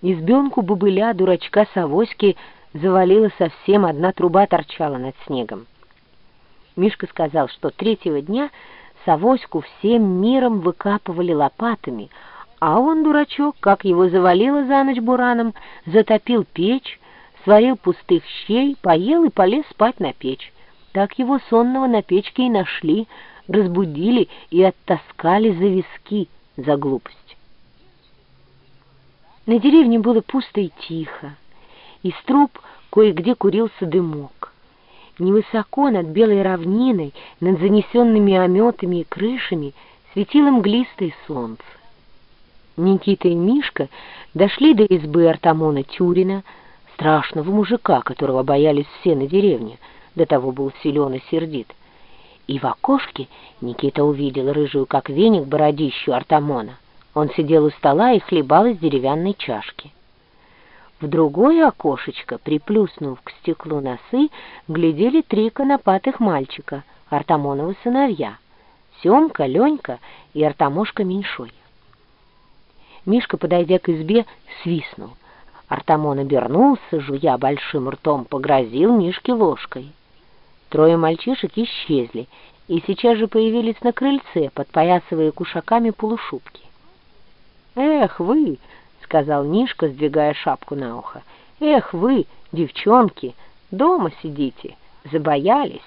Избенку бобыля, дурачка Савоськи завалила совсем, одна труба торчала над снегом. Мишка сказал, что третьего дня Савоську всем миром выкапывали лопатами, а он, дурачок, как его завалило за ночь бураном, затопил печь, сварил пустых щей, поел и полез спать на печь. Так его сонного на печке и нашли, разбудили и оттаскали за виски за глупость. На деревне было пусто и тихо. Из труб кое-где курился дымок. Невысоко над белой равниной, над занесенными ометами и крышами, светило мглистое солнце. Никита и Мишка дошли до избы Артамона Тюрина, страшного мужика, которого боялись все на деревне, до того был силен и сердит. И в окошке Никита увидел рыжую, как веник, бородищу Артамона. Он сидел у стола и хлебал из деревянной чашки. В другое окошечко, приплюснув к стеклу носы, глядели три конопатых мальчика, Артамоновы сыновья, Семка, Ленька и Артамошка Меньшой. Мишка, подойдя к избе, свистнул. Артамон обернулся, жуя большим ртом, погрозил Мишке ложкой. Трое мальчишек исчезли и сейчас же появились на крыльце, подпоясывая кушаками полушубки. «Эх, вы!» — сказал Нишка, сдвигая шапку на ухо. «Эх, вы, девчонки, дома сидите, забоялись?»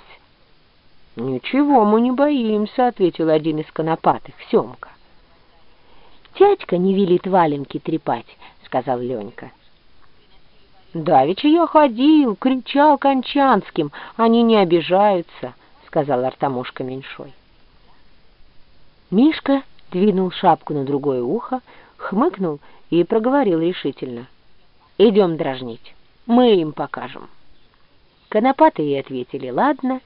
«Ничего мы не боимся», — ответил один из конопатых, Семка. «Тятька не велит валенки трепать», — сказал Ленька. «Давеча я ходил, кричал кончанским, они не обижаются», — сказал Артамушка Меньшой. Мишка двинул шапку на другое ухо, хмыкнул и проговорил решительно. «Идем дрожнить, мы им покажем». Конопатые ответили «ладно»,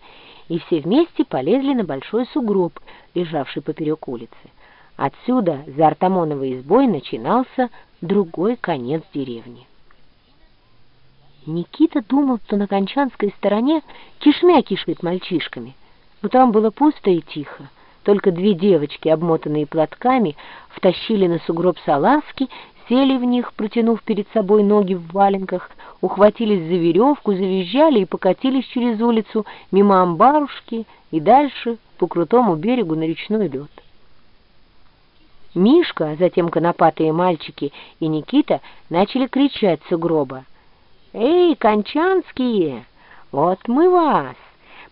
и все вместе полезли на большой сугроб, лежавший поперек улицы. Отсюда, за Артамоновой избой, начинался другой конец деревни. Никита думал, что на Кончанской стороне кишмя кишит мальчишками, но там было пусто и тихо. Только две девочки, обмотанные платками, втащили на сугроб салазки, сели в них, протянув перед собой ноги в валенках, ухватились за веревку, завизжали и покатились через улицу мимо амбарушки и дальше по крутому берегу на речной лед. Мишка, а затем конопатые мальчики и Никита начали кричать с угроба. «Эй, кончанские, вот мы вас!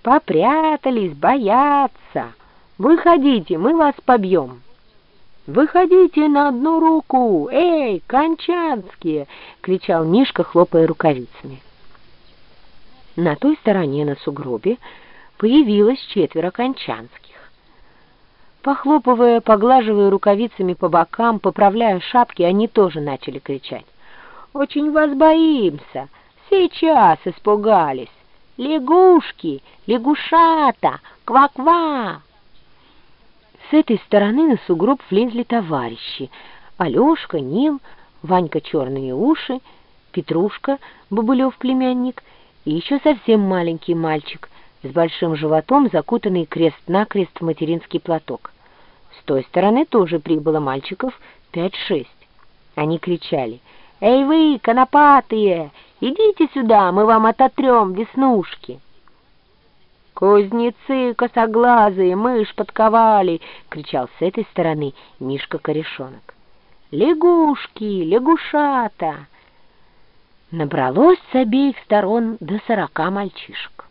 Попрятались, боятся!» Выходите, мы вас побьем. «Выходите на одну руку! Эй, кончанские!» — кричал Мишка, хлопая рукавицами. На той стороне на сугробе появилось четверо кончанских. Похлопывая, поглаживая рукавицами по бокам, поправляя шапки, они тоже начали кричать. «Очень вас боимся! Сейчас испугались! Лягушки! Лягушата! Ква-ква!» С этой стороны на сугроб влезли товарищи. Алешка, Нил, Ванька Черные уши, Петрушка, Бабулев племянник и еще совсем маленький мальчик с большим животом, закутанный крест-накрест в материнский платок. С той стороны тоже прибыло мальчиков пять-шесть. Они кричали «Эй вы, конопатые, идите сюда, мы вам ототрем веснушки!» «Кузнецы косоглазые, мышь подковали!» — кричал с этой стороны Мишка-корешонок. «Лягушки, лягушата!» Набралось с обеих сторон до сорока мальчишек.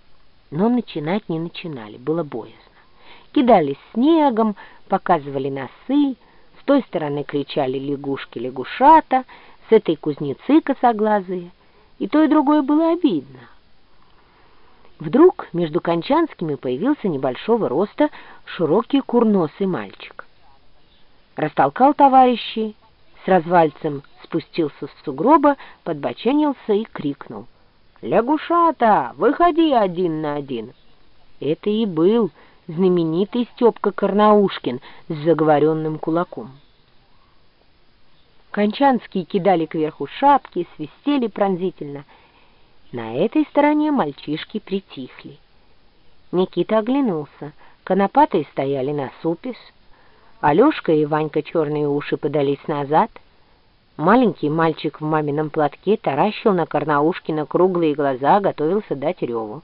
Но начинать не начинали, было боязно. Кидались снегом, показывали носы, с той стороны кричали лягушки-лягушата, с этой кузнецы косоглазые. И то, и другое было обидно. Вдруг между Кончанскими появился небольшого роста широкий курносый мальчик. Растолкал товарищей, с развальцем спустился с сугроба, подбоченился и крикнул. «Лягушата, выходи один на один!» Это и был знаменитый Степка Карнаушкин с заговоренным кулаком. Кончанские кидали кверху шапки, свистели пронзительно — на этой стороне мальчишки притихли. Никита оглянулся. Конопатые стояли на супис. Алешка и Ванька черные уши подались назад. Маленький мальчик в мамином платке таращил на Карнаушкина круглые глаза, готовился дать реву.